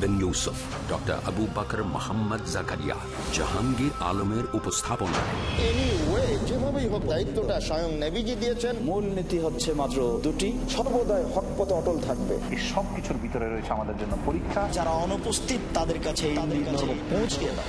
বিন Yusuf doctor Abu Bakar Mohammad Zakaria Jahangir আলমের উপস্থাপনায় যেভাবেই হোক দায়িত্বটা স্বয়ং নেভিজি দিয়েছেন। মূল নীতি হচ্ছে মাত্র দুটি। সর্বদাই হক পথে অটল থাকবে। এই সব কিছুর ভিতরে রয়েছে আমাদের জন্য পরীক্ষা। যারা অনুপস্থিত তাদের কাছে পৌঁছে দাও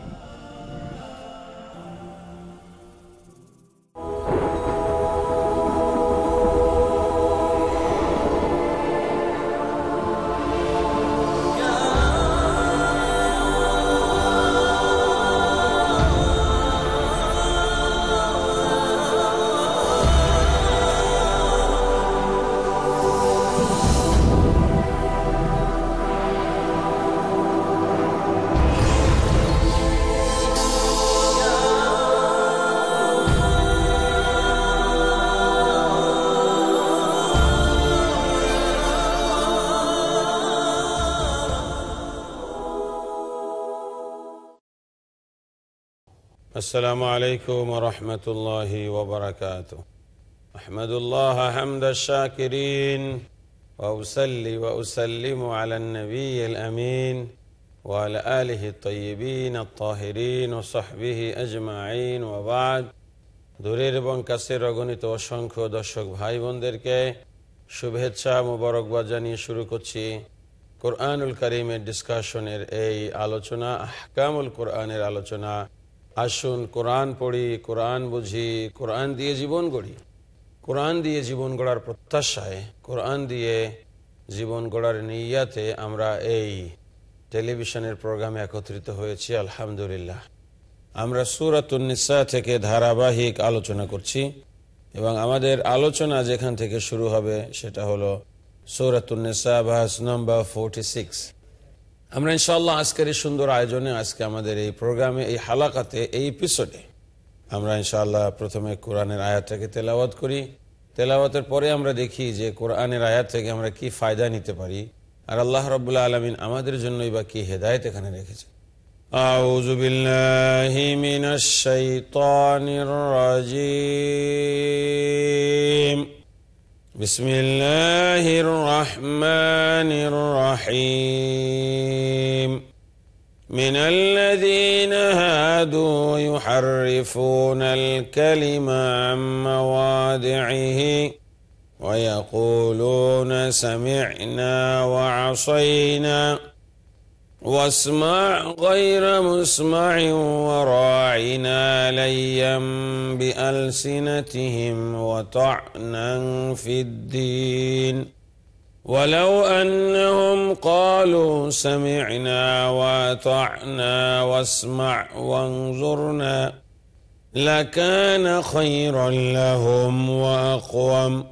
السلام عليكم ورحمة الله وبركاته أحمد الله حمد الشاكرين وأسلي وأسلم على النبي الأمين وعلى آله الطيبين الطاهرين وصحبه أجمعين وبعد দূরের এবং কাছের অগণিত অসংখ্য দর্শক ভাই বোনদেরকে শুভেচ্ছা মোবারকবাদ জানিয়ে শুরু করছি কোরআনুল করিমের ডিসকাশনের এই আলোচনা আহকামুল কোরআনের আলোচনা আসুন কোরআন পড়ি, কোরআন বুঝি, কোরআন দিয়ে জীবন গড়ি। কোরআন দিয়ে জীবন গড়ার প্রত্যাশায়, কোরআন দিয়ে জীবন গড়ার নিয়াতে আমরা এই টেলিভিশনের প্রোগ্রামে একত্রিত হয়েছি, আলহামদুলিল্লাহ। আমরা সুরাতুন্নিসা থেকে ধারাবাহিক আলোচনা করছি এবং আমাদের আলোচনা যেখান থেকে শুরু হবে সেটা হলো সৌরাতুন্নেসা ভাস নম্বর ফোরটি সিক্স। আমরা ইনশাল্লাহ আজকের এই সুন্দর আয়োজনে আজকে আমাদের এই প্রোগ্রামে এই হালাকাতে এই এপিসোডে আমরা ইনশাআল্লাহ প্রথমে কোরআনের আয়াতটাকে তেলাওয়াত করি তেলাওয়াতের পরে আমরা দেখি যে কোরআনের আয়াত থেকে আমরা কি ফায়দা নিতে পারি আর আল্লাহ রবুল্লাহ আলমিন আমাদের জন্যই বা কি হেদায়ত এখানে রেখেছে أعوذ بالله من الشيطان الرجيم بسم الله الرحمن الرحيم. من الذين هادوا يحرفون الكلم عن مواضعه ويقولون سمعنا وعصينا. واسمع غير مسمع وراعنا ليا بألسنتهم وطعنا في الدين. ولو أنهم قالوا سمعنا وأطعنا واسمع وانظرنا لكان خيرا لهم وأقوم.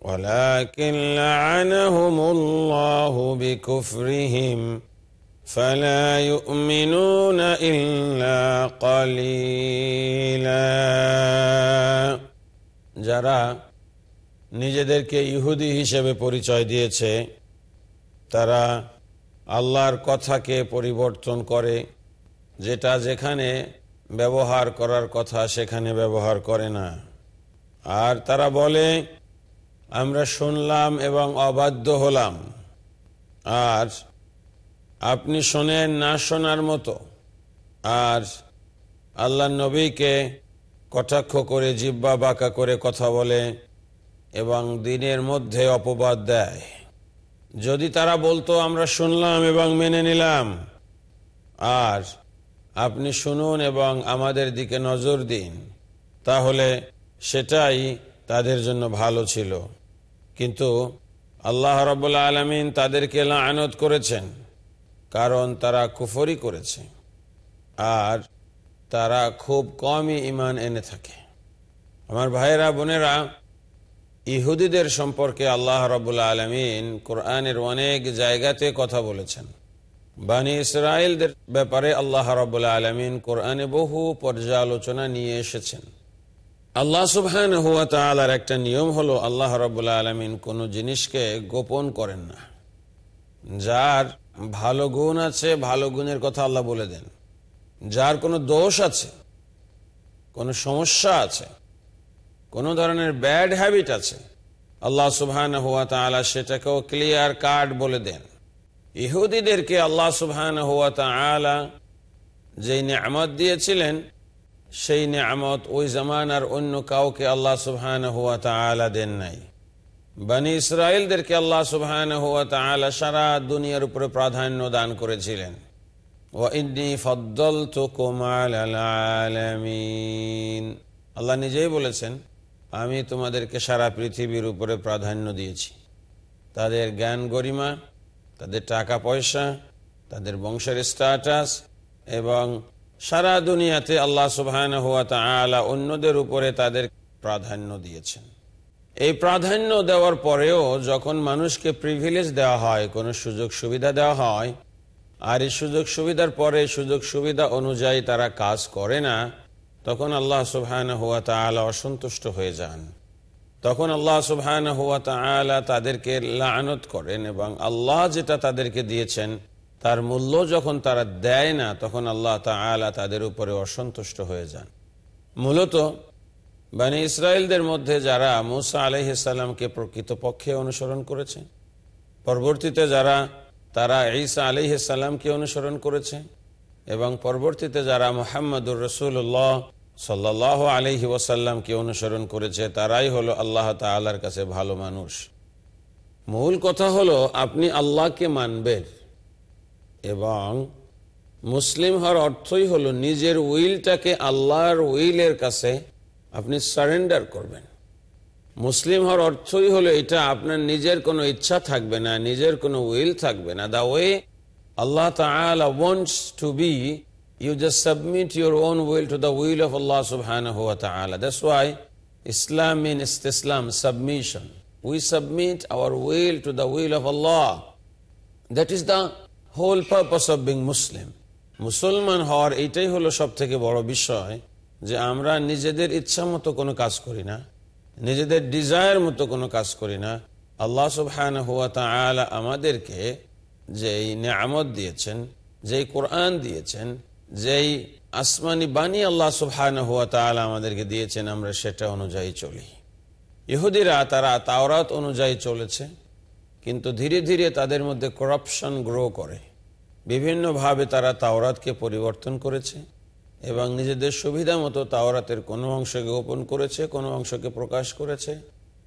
ولكن لعنهم الله بكفرهم. فلا يؤمنون إلا قليلا যারা নিজেদেরকে ইহুদি হিসেবে পরিচয় দিয়েছে তারা আল্লাহর কথাকে পরিবর্তন করে যেটা যেখানে ব্যবহার করার কথা সেখানে ব্যবহার করে না আর তারা বলে আমরা শুনলাম এবং অবাধ্য হলাম আর আপনি শোনেন না শোনার মতো। আর আল্লাহ নবীকে কটাক্ষ করে, জিব্বা বাঁকা করে কথা বলে এবং দিনের মধ্যে অপবাদ দেয়। যদি তারা বলতো, আমরা শুনলাম এবং মেনে নিলাম। আর আপনি শুনুন এবং আমাদের দিকে নজর দিন, তাহলে সেটাই তাদের জন্য ভালো ছিল। কিন্তু আল্লাহ রবাহ আলমিন তাদেরকে লানত করেছেন। কারণ তারা কুফরি করেছে। আর তারা খুব কমই ইমান এনে থাকে। আমার ভাইয়েরা, বোনেরা, ইহুদিদের সম্পর্কে আল্লাহ রবুল্লা আলমিন কোরআনের অনেক জায়গাতে কথা বলেছেন। বানি ইসরায়েলদের ব্যাপারে আল্লাহ রবুল্লা আলমিন কোরআনে বহু পর্যালোচনা নিয়ে এসেছেন। আল্লাহ সুবহান হুয়া তালার একটা নিয়ম হলো, আল্লাহ রবুল্লা আলমিন কোনো জিনিসকে গোপন করেন না। যার ভালো গুণ আছে, ভালো গুণের কথা আল্লাহ বলে দেন। যার কোনো দোষ আছে, কোনো সমস্যা আছে, কোনো ধরনের ব্যাড হ্যাবিট আছে, আল্লাহ সুবহান হুয়া তালা সেটাকেও ক্লিয়ার কার্ড বলে দেন। ইহুদিদেরকে আল্লাহ সুবহান হুয়া তালা যেই নিয়ামত দিয়েছিলেন, সেই নিয়ামত ওই জামানার অন্য কাউকে আল্লাহ সুবহান হুয়া তালা দেন নাই। বানি ইসরায়েলদেরকে আল্লাহ সুবহান হুয়া তালা সারা দুনিয়ার উপরে প্রাধান্য দান করেছিলেন। আল্লাহ নিজেই বলেছেন, আমি তোমাদেরকে সারা পৃথিবীর উপরে প্রাধান্য দিয়েছি। তাদের জ্ঞান গরিমা, তাদের টাকা পয়সা, তাদের বংশের স্ট্যাটাস এবং সারা দুনিয়াতে আল্লাহ সুবহান হুয়া তালা অন্যদের উপরে তাদের প্রাধান্য দিয়েছেন। এই প্রাধান্য দেওয়ার পরেও যখন মানুষকে প্রিভিলেজ দেওয়া হয়, কোনো সুযোগ সুবিধা দেওয়া হয়, আর এই সুযোগ সুবিধার পরে সুযোগ সুবিধা অনুযায়ী তারা কাজ করে না, তখন আল্লাহ সুবহান হুয়া তালা অসন্তুষ্ট হয়ে যান। তখন আল্লাহ সুবহান হুয়া তালা তাদেরকে লানত করেন এবং আল্লাহ যেটা তাদেরকে দিয়েছেন, তার মূল্য যখন তারা দেয় না, তখন আল্লাহ তালা তাদের উপরে অসন্তুষ্ট হয়ে যান। মূলত বানী ইসরায়েলদের মধ্যে যারা মুসা আলহিসাল্লামকে প্রকৃতপক্ষে অনুসরণ করেছে, পরবর্তীতে যারা, তারা ঈসা আলিহাসাল্লামকে অনুসরণ করেছে এবং পরবর্তীতে যারা মোহাম্মদুর রসুল্লাহ সাল্লাহ আলহি ওয়াসাল্লামকে অনুসরণ করেছে, তারাই হলো আল্লাহ তালার কাছে ভালো মানুষ। মূল কথা হলো আপনি আল্লাহকে মানবেন এবং মুসলিম হওয়ার অর্থই হলো নিজের উইলটাকে আল্লাহর উইলের কাছে আপনি সারেন্ডার করবেন। মুসলিম হওয়ার অর্থই হলো এটা, আপনার নিজের কোনো ইচ্ছা থাকবে না, নিজের কোনো উইল থাকবে না। The way Allah wants to be you just submit your own will to the will of Allah Taala that's why Islam mean Islam submission we submit our will to the will of Allah that is the whole purpose of being Muslim মুসলমান হওয়ার এইটাই হলো সব থেকে বড় বিষয়। যে আমরা নিজেদের ইচ্ছা মতো কোনো কাজ করি না, নিজেদের ডিজায়ার মতো কোনো কাজ করি না। আল্লাহ সুবহান হুয়া তালা আমাদেরকে যেই নিয়ামত দিয়েছেন, যেই কোরআন দিয়েছেন, যেই আসমানি বাণী আল্লাহ সুবহান হুয়া তালা আমাদেরকে দিয়েছেন, আমরা সেটা অনুযায়ী চলি। ইহুদিরা তারা তাওরাত অনুযায়ী চলেছে, কিন্তু ধীরে ধীরে তাদের মধ্যে করাপশন গ্রো করে। বিভিন্নভাবে তারা তাওরাতকে পরিবর্তন করেছে। এবং নিজেদের সুবিধা মতো তাওরাতের কোনো অংশকে গোপন করেছে, কোনো অংশকে প্রকাশ করেছে,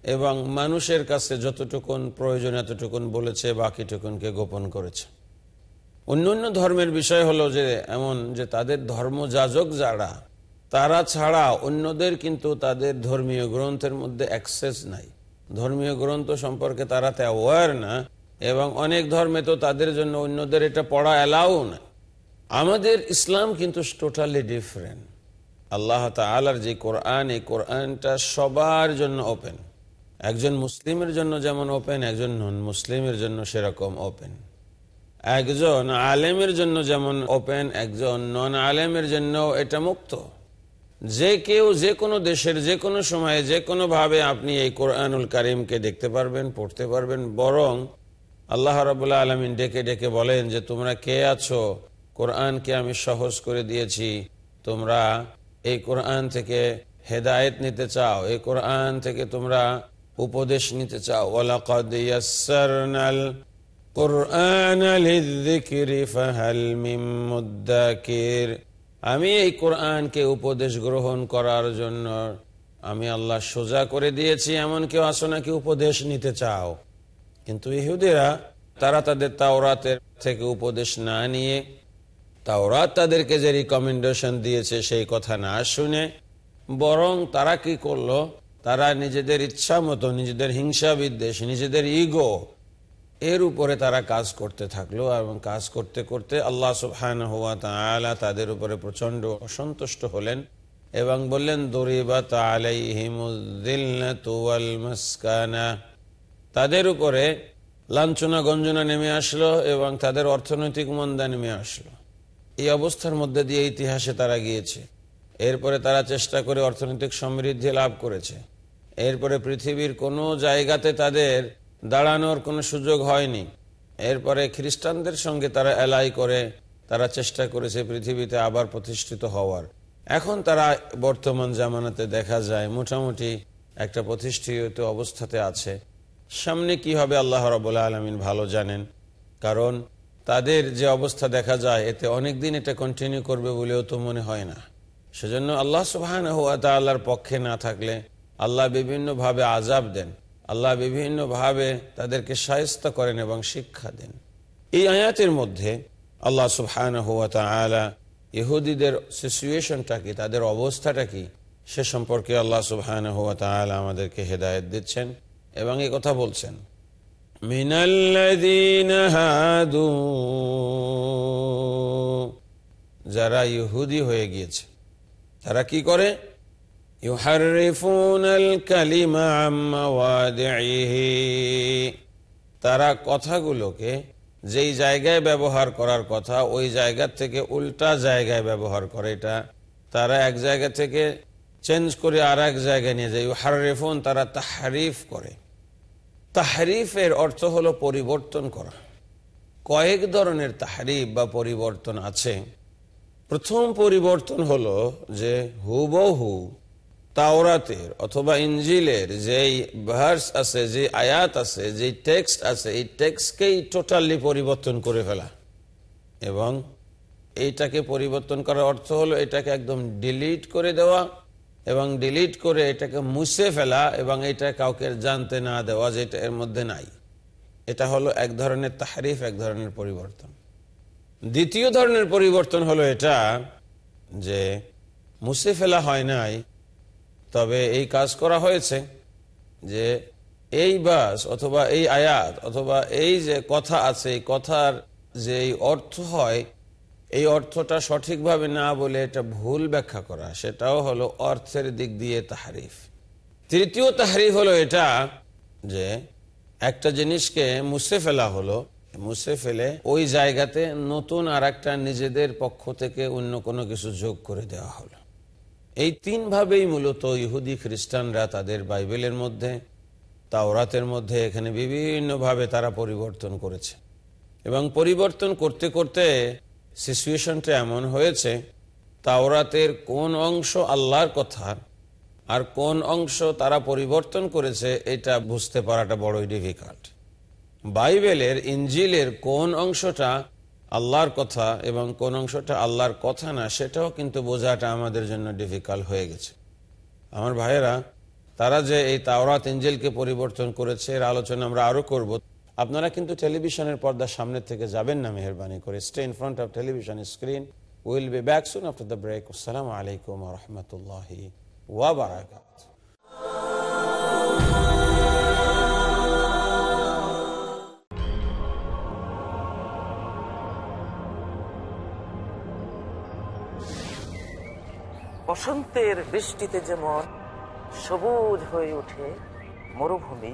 এবং মানুষের কাছে যতটুকুন প্রয়োজন, এতটুকুন বলেছে, বাকিটুকুনকে গোপন করেছে। অন্য অন্য ধর্মের বিষয় হলো যে, এমন যে তাদের ধর্মযাজক যারা, তারা ছাড়া অন্যদের কিন্তু তাদের ধর্মীয় গ্রন্থের মধ্যে অ্যাক্সেস নাই। ধর্মীয় গ্রন্থ সম্পর্কে তারা তে অ্যাওয়ার না, এবং অনেক ধর্মে তো তাদের জন্য অন্যদের এটা পড়া অ্যালাউ না আমাদের ইসলাম কিন্তু টোটালি ডিফারেন্ট আল্লাহ তালার যে কোরআন, এই কোরআনটা সবার জন্য ওপেন একজন মুসলিমের জন্য যেমন ওপেন একজন নন মুসলিমের জন্য সেরকম ওপেন একজন আলেমের জন্য যেমন ওপেন একজন নন আলেমের জন্য এটা মুক্ত। যে কেউ যে কোনো দেশের, যে কোনো সময়ে, যে কোনো ভাবে আপনি এই কোরআনুল কারিমকে দেখতে পারবেন, পড়তে পারবেন। বরং আল্লাহ রবুল্লা আলমিন ডেকে ডেকে বলেন যে তোমরা কে আছো? কোরআনকে আমি সহজ করে দিয়েছি। তোমরা এই কোরআন থেকে হেদায়েত নিতে চাও। এই কোরআন থেকে তোমরা উপদেশ নিতে চাও। আমি এই কোরআনকে উপদেশ গ্রহণ করার জন্য আমি আল্লাহ সোজা করে দিয়েছি, এমন কেউ আসো নাকি উপদেশ নিতে চাও? কিন্তু ইহুদিরা, তারা তাদের তাওরাতের থেকে উপদেশ না নিয়ে তাওরাত তাদেরকে যে রিকমেন্ডেশন দিয়েছে সেই কথা না শুনে বরং তারা কি করল? তারা নিজেদের ইচ্ছা মতো, নিজেদের হিংসা বিদ্বেষ, নিজেদের ইগো এর উপরে তারা কাজ করতে থাকল এবং কাজ করতে করতে আল্লাহ সুবহান হুয়া তালা তাদের উপরে প্রচণ্ড অসন্তুষ্ট হলেন এবং বললেন, দরিবাত আলাইহিমুদ্দিল্লাতু ওয়াল মাসকানা। তাদের উপরে লাঞ্ছনা গঞ্জনা নেমে আসলো এবং তাদের অর্থনৈতিক মন্দা নেমে আসলো। এই অবস্থার মধ্যে দিয়ে ইতিহাসে তারা গিয়েছে। এরপরে তারা চেষ্টা করে অর্থনৈতিক সমৃদ্ধি লাভ করেছে। এরপরে পৃথিবীর কোনো জায়গাতে তাদের দাঁড়ানোর কোনো সুযোগ হয়নি। এরপরে খ্রিস্টানদের সঙ্গে তারা এলাই করে তারা চেষ্টা করেছে পৃথিবীতে আবার প্রতিষ্ঠিত হওয়ার। এখন তারা বর্তমান জামানাতে দেখা যায় মোটামুটি একটা প্রতিষ্ঠিত অবস্থাতে আছে। সামনে কি হবে আল্লাহ রবাহ আলমিন ভালো জানেন। কারণ তাদের যে অবস্থা দেখা যায়, এতে অনেক দিন এটা কন্টিনিউ করবে বলেও তো মনে হয় না। সেজন্য আল্লাহ সুবাহান হুয়া পক্ষে না থাকলে আল্লাহ বিভিন্নভাবে আজাব দেন, আল্লাহ বিভিন্নভাবে তাদেরকে সায়স্তা করেন এবং শিক্ষা দেন। এই আয়াতের মধ্যে আল্লাহ সুবহান হুয়া তালা ইহুদিদের সিচুয়েশনটা কি, তাদের অবস্থাটা কি, সে সম্পর্কে আল্লাহ সুবহান হুয়া তালা আমাদেরকে হেদায়ত দিচ্ছেন এবং এই কথা বলছেন। মিনাল্লাযীনা হাদু, যারা ইহুদি হয়ে গিয়েছে, তারা কি করে? তারা কথাগুলোকে যেই জায়গায় ব্যবহার করার কথা, ওই জায়গা থেকে উল্টা জায়গায় ব্যবহার করে। এটা তারা এক জায়গা থেকে চেঞ্জ করে আর এক জায়গায় নিয়ে যায়। হারিফুন তারা তাহারিফ করে। তাহারিফের অর্থ হলো পরিবর্তন করা। কয়েক ধরনের তাহারিফ বা পরিবর্তন আছে। প্রথম পরিবর্তন হলো যে হুবহু তাওরাতের অথবা ইঞ্জিলের যেই ভার্স আছে, যে আয়াত আছে, যে টেক্সট আছে, এই টেক্সটকেই টোটালি পরিবর্তন করে ফেলা। এবং এইটাকে পরিবর্তন করার অর্থ হলো এটাকে একদম ডিলিট করে দেওয়া এবং ডিলিট করে এটাকে মুছে ফেলা এবং এটা কাউকে জানতে না দেওয়া যেটা এর মধ্যে নাই। এটা হলো এক ধরনের তাহারিফ, এক ধরনের পরিবর্তন। দ্বিতীয় ধরনের পরিবর্তন হলো এটা যে মুছে ফেলা হয় নাই, তবে এই কাজ করা হয়েছে যে এই বাস অথবা এই আয়াত অথবা এই যে কথা আছে কথার যে অর্থ হয় এই অর্থটা সঠিকভাবে না বলে এটা ভুল ব্যাখ্যা করা। সেটাও হলো অর্থের দিক দিয়ে তাহারিফ। তৃতীয় তাহারিফ হলো এটা যে একটা জিনিসকে মুছে ফেলা হলো, মুছে ফেলে ওই জায়গাতে নতুন আর একটা নিজেদের পক্ষ থেকে অন্য কোনো কিছু যোগ করে দেওয়া হলো। এই তিন ভাবেই মূলত ইহুদি, খ্রিস্টানরা তাদের বাইবেলের মধ্যে, তাওরাতের মধ্যে, এখানে বিভিন্নভাবে তারা পরিবর্তন করেছে। এবং পরিবর্তন করতে করতে সিচুয়েশনটা এমন হয়েছে, তাওরাতের কোন অংশ আল্লাহর কথা আর কোন অংশ তারা পরিবর্তন করেছে, এটা বুঝতে পারাটা বড়ই ডিফিকাল্ট বাইবেলের ইঞ্জিলের কোন অংশটা আল্লাহর কথা এবং কোন অংশটা আল্লাহর কথা না, সেটাও কিন্তু বোঝাটা আমাদের জন্য ডিফিকাল্ট হয়ে গেছে। আমার ভাইয়েরা, তারা যে এই তাওরাত ইঞ্জিলকে পরিবর্তন করেছে, এর আলোচনা আমরা আরও করব। আপনারা কিন্তু টেলিভিশনের পর্দার সামনে থেকে যাবেন না, মেহরবানি করে। Stay in front of television screen will be back soon after the break আসসালামু আলাইকুম রহমতুল্লাহি ওয়াবারাকাত বসন্তের বৃষ্টিতে যেমন সবুজ হয়ে ওঠে মরুভূমি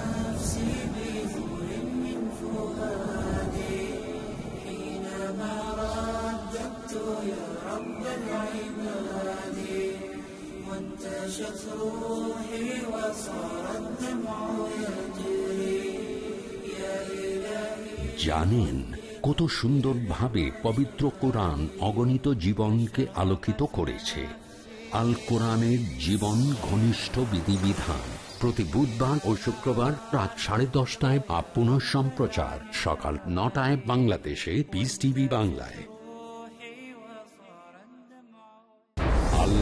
জানেন কত সুন্দরভাবে পবিত্র কোরআন অগণিত জীবনকে আলোকিত করেছে। আল কোরআনের জীবন ঘনিষ্ঠ বিধিবিধান। প্রতি বুধবার ও শুক্রবার রাত সাড়ে দশটায় বা পুনঃ সম্প্রচার সকাল নটায় বাংলাদেশে পিস টিভি বাংলায়।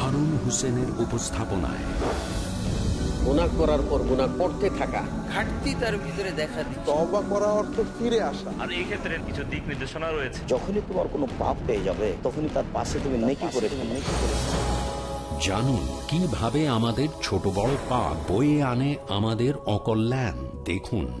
হারুন হোসেনের উপস্থাপনায়। গুনাহ করার পর গুনাহ করতে থাকা। ঘাটতি তার ভিতরে দেখা দিচ্ছে। তবা করা অর্থ ফিরে আসা। আর এই ক্ষেত্রে কিছু দিক নির্দেশনা রয়েছে। যখনই তোমার কোনো পাপ পেয়ে যাবে তখনই তার পাশে তুমি নেকি করে নেকি করে জানুন কীভাবে আমাদের ছোট বড় পাপ বয়ে আনে আমাদের অকল্যাণ। দেখুন।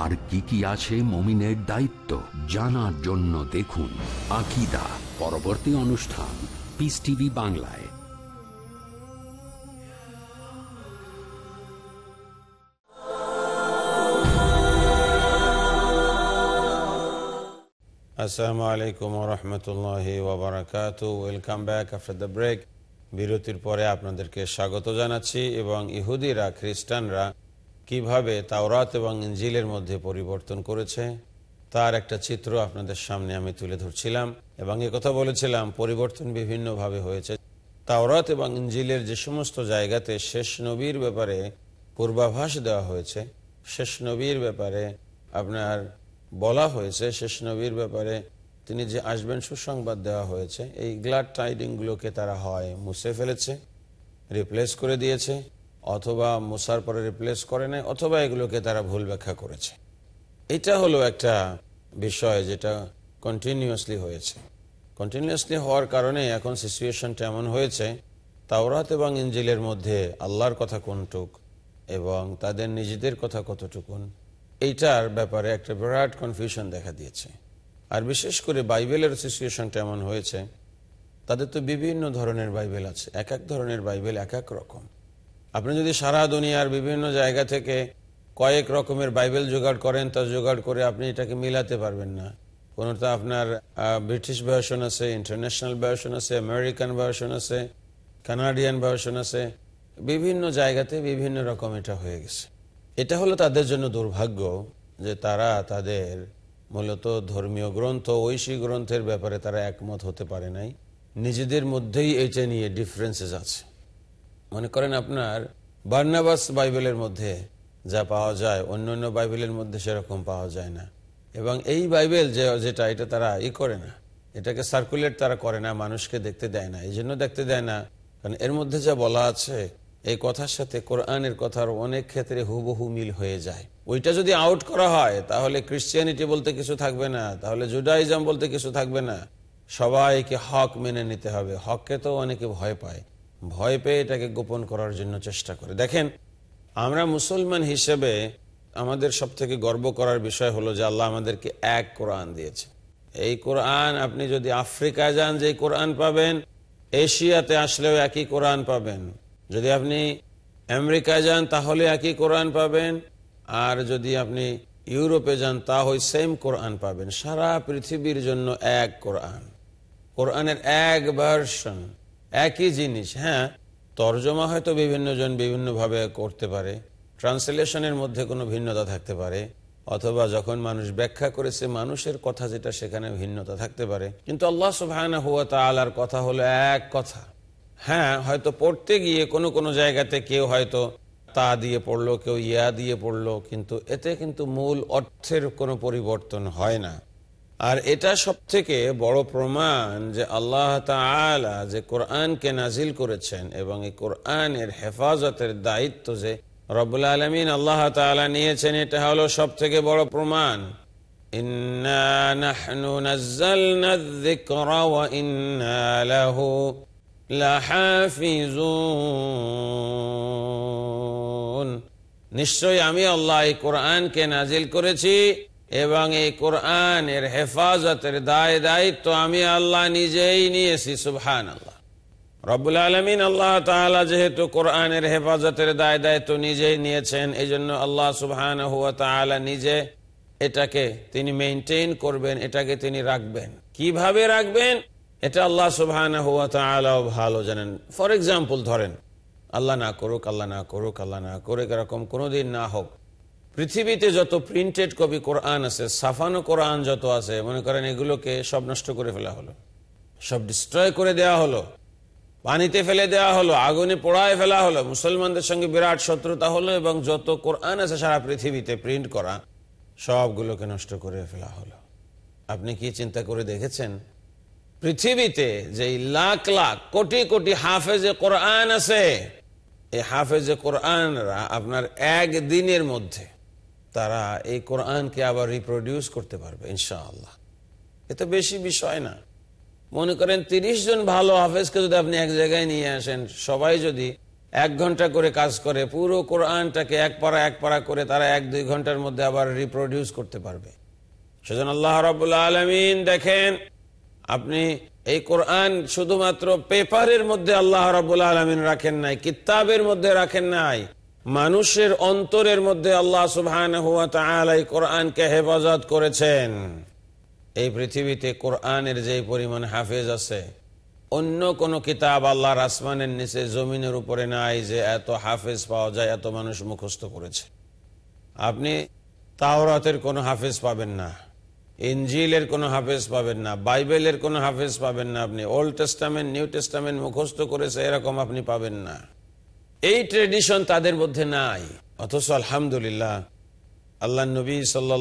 আর কি কি আছে মমিনের দায়িত্ব জানার জন্য দেখুন আকিদা, পরবর্তী অনুষ্ঠান পিস টিভি বাংলায়। আসসালামু আলাইকুম রহমতুল্লাহ welcome back after the break বিরতির পরে আপনাদেরকে স্বাগত জানাচ্ছি এবং ইহুদিরা, খ্রিস্টানরা কীভাবে তাওরাত এবং ইঞ্জিলের মধ্যে পরিবর্তন করেছে, তার একটা চিত্র আপনাদের সামনে আমি তুলে ধরছিলাম এবং কথা বলেছিলাম, পরিবর্তন বিভিন্নভাবে হয়েছে। তাওরাত এবং ইঞ্জিলের যে সমস্ত জায়গাতে শেষ নবীর ব্যাপারে পূর্বাভাস দেওয়া হয়েছে, শেষ নবীর ব্যাপারে আপনার বলা হয়েছে, শেষ নবীর ব্যাপারে তিনি যে আসবেন সুসংবাদ দেওয়া হয়েছে, এই গ্লাড টাইডিংগুলোকে তারা হয় মুছে ফেলেছে, রিপ্লেস করে দিয়েছে। অথবা মুসার পরে রিপ্লেস করে নেয়, অথবা এগুলোকে তারা ভুল ব্যাখ্যা করেছে। এটা হলো একটা বিষয় যেটা কন্টিনিউয়াসলি হয়েছে। কন্টিনিউয়াসলি হওয়ার কারণে এখন সিচুয়েশনটা এমন হয়েছে, তাওরাত এবং ইঞ্জিলের মধ্যে আল্লাহর কথা কোনটুক এবং তাদের নিজেদের কথা কতটুকুন, এইটার ব্যাপারে একটা বিরাট কনফিউশন দেখা দিয়েছে। আর বিশেষ করে বাইবেলের সিচুয়েশনটা এমন হয়েছে, তাদের তো বিভিন্ন ধরনের বাইবেল আছে, এক এক ধরনের বাইবেল এক এক রকম। আপনি যদি সারা দুনিয়ার বিভিন্ন জায়গা থেকে কয়েক রকমের বাইবেল জোগাড় করেন, তা জোগাড় করে আপনি এটাকে মিলাতে পারবেন না। কোনোটা আপনার ব্রিটিশ ভার্সন আছে ইন্টারন্যাশনাল ভার্সন আছে আমেরিকান ভার্সন আছে কানাডিয়ান ভার্সন আছে, বিভিন্ন জায়গাতে বিভিন্ন রকম এটা হয়ে গেছে। এটা হলো তাদের জন্য দুর্ভাগ্য যে তারা তাদের মূলত ধর্মীয় গ্রন্থ, ঐশী গ্রন্থের ব্যাপারে তারা একমত হতে পারে নাই। নিজেদের মধ্যেই এটা নিয়ে ডিফারেন্সেস আছে। মনে করেন আপনার বার্নাবাস বাইবেলের মধ্যে যা পাওয়া যায়, অন্য অন্য বাইবেলের মধ্যে সেরকম পাওয়া যায় না। এবং এই বাইবেল যে, যেটা, এটা তারা ই করে না। এটাকে সার্কুলেট তারা করে না, মানুষকে দেখতে দেয় না। এই জন্য দেখতে দেয় না। কারণ এর মধ্যে যা বলা আছে, এই কথার সাথে কোরআনের কথার অনেক ক্ষেত্রে হুবহু মিল হয়ে যায়। ওইটা যদি আউট করা হয়, তাহলে ক্রিশ্চিয়ানিটি বলতে কিছু থাকবে না, তাহলে জুডাইজম বলতে কিছু থাকবে না। সবাইকে হক মেনে নিতে হবে। হককে তো অনেকে ভয় পায়। ভয় পেয়ে এটাকে গোপন করার জন্য চেষ্টা করে। দেখেন, আমরা মুসলমান হিসেবে আমাদের সব থেকে গর্ব করার বিষয় হলো যে আল্লাহ আমাদেরকে এক কোরআন দিয়েছে। এই কোরআন, আপনি যদি আফ্রিকায় যান যে কোরআন পাবেন, এশিয়াতে আসলেও একই কোরআন পাবেন। যদি আপনি আমেরিকায় যান, তাহলে একই কোরআন পাবেন। আর যদি আপনি ইউরোপে যান, তা হয় সেম কোরআন পাবেন। সারা পৃথিবীর জন্য এক কোরআন। কোরআনের এক ভার্সন। একই জিনিস হ্যাঁ তর্জমা হয়তো বিভিন্ন জন বিভিন্নভাবে করতে পারে, ট্রান্সলেশনের মধ্যে কোনো ভিন্নতা থাকতে পারে, অথবা যখন মানুষ ব্যাখ্যা করেছে মানুষের কথা যেটা সেখানে ভিন্নতা থাকতে পারে। কিন্তু আল্লাহ সুবাহানা হুয়া তালার কথা হলো এক কথা। হ্যাঁ হয়তো পড়তে গিয়ে কোনো কোনো জায়গাতে কেউ হয়তো তা দিয়ে পড়ল, কেউ ইয়া দিয়ে পড়ল, কিন্তু এতে কিন্তু মূল অর্থের কোনো পরিবর্তন হয় না। আর এটা সব থেকে বড় প্রমাণ যে আল্লাহ তালা যে কোরআনকে নাজিল করেছেন এবং এই কোরআনের হেফাজতের দায়িত্ব যে রবুল আলমিন আল্লাহ তালা নিয়েছেন, এটা হলো সব থেকে বড় প্রমাণ। নিশ্চয় আমি আল্লাহ কোরআনকে নাজিল করেছি। এবং এই কোরআনের হেফাজতের দায় দায়িত্ব আমি আল্লাহ নিজেই নিয়েছি সুবহান আল্লাহ রব্বুল আলমিন আল্লাহ তালা যেহেতু কোরআনের হেফাজতের দায় দায়িত্ব নিজেই নিয়েছেন এই জন্য আল্লাহ সুবহান নিজে এটাকে তিনি মেনটেন করবেন, এটাকে তিনি রাখবেন। কীভাবে রাখবেন? এটা আল্লাহ সুবহান হুয়া ভালো জানেন। ফর এক্সাম্পল ধরেন, আল্লাহ না করুক, আল্লাহ না করুক, আল্লাহ না করুক, এরকম কোনোদিন না হোক পৃথিবীতে যত প্রিন্টেড কপি কোরআন আছে, সাফানো কোরআন যত আছে, মনে করেন এগুলোকে সব নষ্ট করে ফেলা হলো। সব ডিস্ট্রয় করে দেয়া হলো। পানিতে ফেলে দেওয়া হলো, আগুনে পোড়ায় ফেলা হলো। মুসলমানদের সঙ্গে বিরাট শত্রুতা হলো এবং যত কোরআন আছে সারা পৃথিবীতে প্রিন্ট করা, সবগুলোকে নষ্ট করে ফেলা হলো। আপনি কি চিন্তা করে দেখেছেন? পৃথিবীতে যে লাখ লাখ, কোটি কোটি হাফেজে কোরআন আছে, এই হাফেজে কোরআনরা আপনার এক দিনের মধ্যে তারা এই কোরআনকে আবার রিপ্রোডিউস করতে পারবে, ইনশাআল্লাহ। এ তো বেশি বিষয় না। মনে করেন তিরিশ জন ভালো হাফেজকে যদি আপনি এক জায়গায় নিয়ে আসেন, সবাই যদি এক ঘণ্টা করে কাজ করে, পুরো কোরআনটাকে এক পাড়া এক পাড়া করে তারা এক দুই ঘণ্টার মধ্যে আবার রিপ্রোডিউস করতে পারবে। সেজন্য আল্লাহ রাবুল্লাহ আলমিন দেখেন, আপনি এই কোরআন শুধুমাত্র পেপারের মধ্যে আল্লাহ রাবুল্লাহ আলমিন রাখেন নাই, কিতাবের মধ্যে রাখেন নাই। মানুষের অন্তরের মধ্যে আল্লাহ সুবহান এই কোরআনকে হেফাজত করেছেন। এই পৃথিবীতে কোরআনের যে পরিমাণ হাফেজ আছে, অন্য কোন কিতাব আল্লাহর আসমানের নিচে জমিনের উপরে নাই যে এত হাফেজ পাওয়া যায়, এত মানুষ মুখস্থ করেছে। আপনি তাওরাতের কোনো হাফেজ পাবেন না ইঞ্জিলের কোনো হাফেজ পাবেন না, বাইবেলের কোনো হাফেজ পাবেন না আপনি, ওল্ড টেস্টামেন্ট, নিউ টেস্টামেন্ট মুখস্থ করেছে এরকম আপনি পাবেন না। এই ট্রেডিশন তাদের মধ্যে নাই। অথচ আলহামদুলিল্লাহ আল্লাহ নবী সাল্ল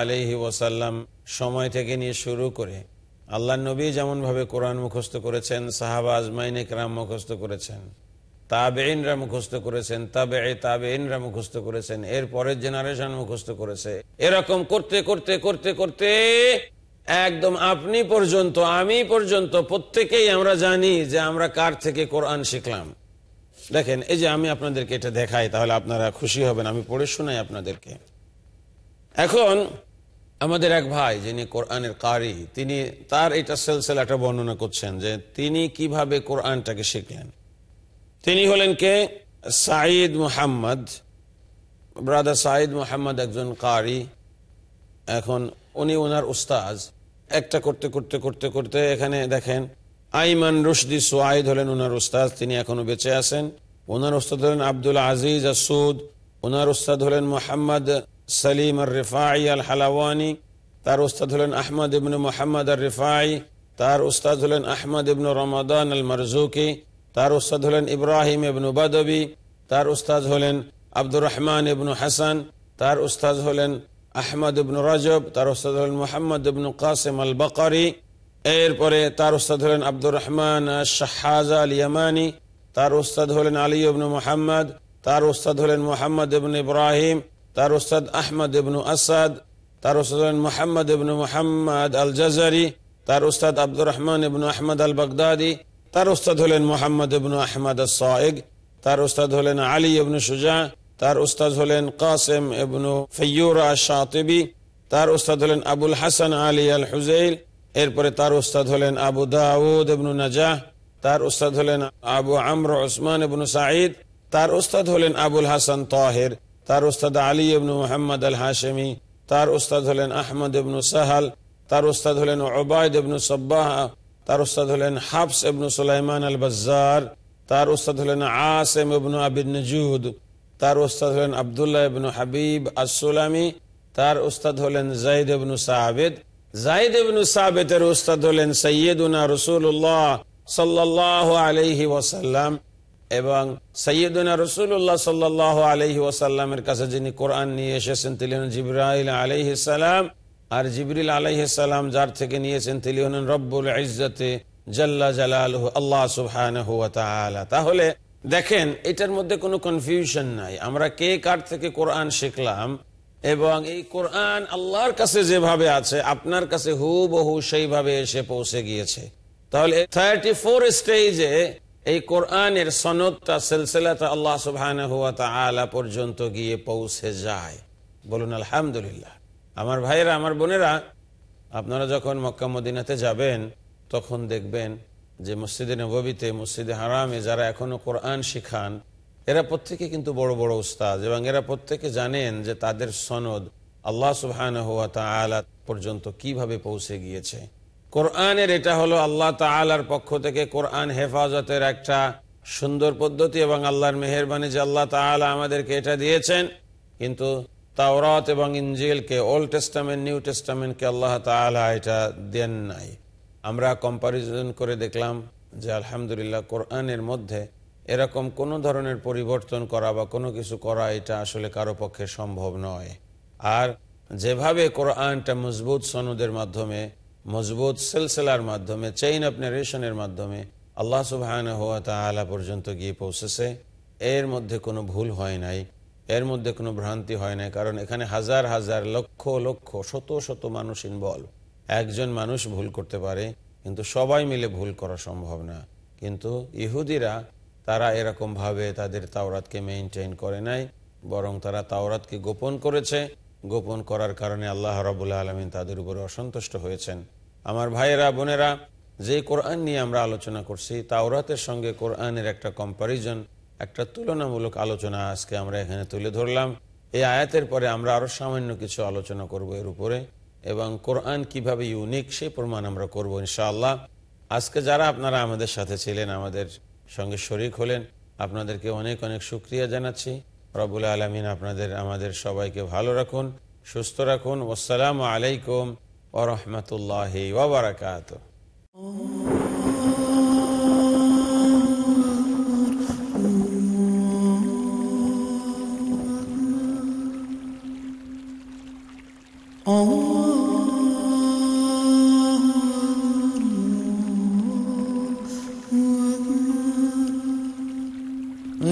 আলহি ওসাল্লাম সময় থেকে নিয়ে শুরু করে আল্লাহ নবী যেমন ভাবে কোরআন মুখস্থ করেছেন, সাহাবা আজমাইন একরাম মুখস্থ করেছেন তাবেইনরা মুখস্থ করেছেন তাবে তাবেইনরা মুখস্থ করেছেন এর পরের জেনারেশন মুখস্থ করেছে। এরকম করতে করতে করতে করতে একদম আপনি পর্যন্ত, আমি পর্যন্ত, প্রত্যেকেই আমরা জানি যে আমরা কার থেকে কোরআন শিখলাম। দেখেন, এই যে আমি আপনাদেরকে এটা দেখাই, তাহলে আপনারা খুশি হবেন। আমি পড়ে শোনাই আপনাদেরকে। এখন, আমাদের এক ভাই যিনি কোরআনের কারি, তিনি তার এটা সেলসেলাটা বর্ণনা করছেন যে তিনি কীভাবে কোরআনটাকে শিখলেন। তিনি হলেন কে? সাঈদ মুহাম্মদ। ব্রাদার সাঈদ মুহাম্মদ একজন কারি। এখন উনি ওনার উস্তাজ একটা করতে করতে করতে করতে, এখানে দেখেন আইমান রুশদি সোয়াইদ হলেন ওনার উস্তাদ, তিনি এখনও বেঁচে আছেন। ওনার উস্তাদ হলেন আব্দুল আজিজ আসুদ ওনার উস্তাদ হলেন মোহাম্মদ সলিম আর রিফাই আল হালাওয়ানি তার উস্তাদ হলেন আহমদ ইবন মোহাম্মদ আর রিফাই তার উস্তাদ হলেন আহমদ ইবন রমাদান আল মারজুকি তার উস্তাদ হলেন ইব্রাহিম ইবনু বাদবী তার উস্তাদ হলেন আব্দুর রহমান ইবনু হাসান, তার উস্তাদ হলেন আহমদ ইবনু রাজব, তার উস্তাদ হলেন মোহাম্মদ ইবনু কাসেম আল বকারি এরপরে তার উস্তাদ হলেন আব্দুর রহমান শাহাজ আল ইয়ামানি তার উস্তাদ হলেন আলী ইবনু মোহাম্মদ তার উস্তাদ হলেন মোহাম্মদ ইবন ইব্রাহিম তার উস্তাদ আহমদ ইবনু আসাদ তার উস্তাদ হলেন মোহাম্মদ ইবনু মোহাম্মদ আল জাজারি তার উস্তাদ আব্দুর রহমান ইবনু আহমদ আল বাগদাদি তার উস্তাদ হলেন মোহাম্মদ ইবনু আহমদ সাইগ তার উস্তাদ হলেন আলী ইবনু সুজা তার উস্তাদ হলেন কাসেম ইবনু ফৈয়ুরা শাতিবি তার উস্তাদ হলেন আবুল হাসান আলী আল হুজাইল এরপরে তার উস্তাদ হলেন আবু দাউদ ইবনু নাজাহ তার উস্তাদ হলেন আবু আমর ওসমান ইবনু সাঈদ তার উস্তাদ হলেন আবুল হাসান তাহের তার উস্তাদ আলী ইবনু মোহাম্মদ আল হাশেমি তার উস্তাদ হলেন আহমদ ইবনু সাহাল তার উস্তাদ হলেন ওবায়দ ইবনু সব্বাহ তার উস্তাদ হলেন হাফস ইবনু সুলাইমান আল বাজার তার উস্তাদ হলেন আসেম ইবনু আবিন নজুদ তার উস্তাদ হলেন আবদুল্লাহ ইবনু হাবিব আসুলামি তার উস্তাদ হলেন জাইদ ইবনু সাহাবেদ জাইদ ইবনু সাহাবেদের উস্তাদ হলেন সৈয়দুনা রসুল্লাহ সাল্লাহ আলহি ওয়াসাল্লাম এবং সৈয়দুনা রসুল্লাহ সাল্লাহ আলহি ওয়াসাল্লামের কাছে যিনি কোরআন নিয়ে এসেছেন তিনি হলেন জিব্রাইল আলহি সালাম। আর জিবরিল আলহি সালাম যার থেকে নিয়েছেন তিনি হলেন রব্বুল ইজ্জতে জাল্লা জালালহ, আল্লাহ ওয়া তাহলে দেখেন, এটার মধ্যে কোনো কনফিউশন নাই। আমরা কে কার থেকে কোরআন শিখলাম এবং এই কোরআন আল্লাহর কাছে যেভাবে আছে, আপনার কাছে হু বহু সেইভাবে এসে পৌঁছে গিয়েছে। তাহলে থার্টি ফোর স্টেজে এই কোরআনের সনদটা, সিলসিলাটা আল্লাহ সুবহান পর্যন্ত গিয়ে পৌঁছে যায়। বলুন, আলহামদুলিল্লাহ। আমার ভাইয়েরা, আমার বোনেরা, আপনারা যখন মক্কা মদিনাতে যাবেন, তখন দেখবেন যে মসজিদে নবীতে মসজিদে হারামে যারা এখনও কোরআন শিখান এরা প্রত্যেকে কিন্তু বড় বড় উস্তাদ এবং এরা প্রত্যেকে জানেন যে তাদের সনদ আল্লাহ তালা পর্যন্ত কীভাবে পৌঁছে গিয়েছে। কোরআনের এটা হলো আল্লাহ তালার পক্ষ থেকে কোরআন হেফাজতের একটা সুন্দর পদ্ধতি এবং আল্লাহর মেহরবানি যে আল্লাহ তালা আমাদেরকে এটা দিয়েছেন। কিন্তু তাওরাত এবং ইঞ্জিলকে ওল্ড টেস্টামেন্ট, নিউ টেস্টামেন্টকে আল্লাহ তালা এটা দেন নাই। আমরা কম্পারিজন করে দেখলাম যে আলহামদুলিল্লাহ কোরআনের মধ্যে এরকম কোনো ধরনের পরিবর্তন করা বা কোনো কিছু করা এটা আসলে কারও পক্ষে সম্ভব নয়। আর যেভাবে কোরআনটা মজবুত সনদের মাধ্যমে, মজবুত সিলসিলার মাধ্যমে চেইন অফ নারেশনের মাধ্যমে আল্লাহ সুবাহান হওয়া তালা পর্যন্ত গিয়ে পৌঁছেছে, এর মধ্যে কোনো ভুল হয় নাই, এর মধ্যে কোনো ভ্রান্তি হয় নাই, কারণ এখানে হাজার হাজার লক্ষ লক্ষ, শত শত মানুষ ইনভলভ একজন মানুষ ভুল করতে পারে, কিন্তু সবাই মিলে ভুল করা সম্ভব না। কিন্তু ইহুদিরা তারা এরকম ভাবে তাদের তাওরাতকে মেনটেন করে নাই, বরং তারা তাওরাতকে গোপন করেছে। গোপন করার কারণে আল্লাহ রবুল্লা আলমিন তাদের উপরে অসন্তুষ্ট হয়েছেন। আমার ভাইয়েরা, বোনেরা, যে কোরআন নিয়ে আমরা আলোচনা করছি, তাওরাতের সঙ্গে কোরআনের একটা কম্পারিজন একটা তুলনামূলক আলোচনা আজকে আমরা এখানে তুলে ধরলাম। এই আয়াতের পরে আমরা আরও সামান্য কিছু আলোচনা করব এর উপরে, এবং কোরআন কীভাবে ইউনিক সে প্রমাণ আমরা করব ইনশাআল্লাহ। আজকে যারা আপনারা আমাদের সাথে ছিলেন, আমাদের সঙ্গে শরিক হলেন। আপনাদেরকে অনেক অনেক সুক্রিয়া জানাচ্ছি। রবুল আলমিন আপনাদের, আমাদের সবাইকে ভালো রাখুন, সুস্থ রাখুন। আসসালামু আলাইকুম ওরহমতুল্লাহ ওবরাকাত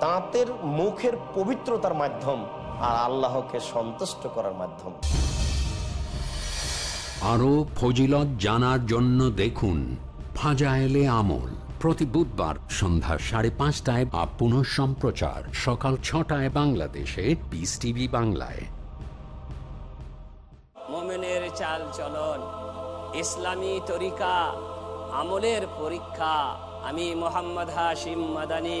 তাঁতের মুখের পবিত্রতার মাধ্যম আর আল্লাহকে সন্তুষ্ট করার মাধ্যম। আরও ফজিলত জানার জন্য দেখুন ফাজায়েলে আমল। প্রতি বুধবার সন্ধ্যা সাড়ে পাঁচটায় বা পুনঃ সম্প্রচার সকাল ছটায় বাংলাদেশে। পিস টিভি বাংলায়। মোমেনের চাল চলন ইসলামী তরিকা আমলের পরীক্ষা। আমি মোহাম্মদ হাশিম মাদানি।